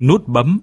nút bấm.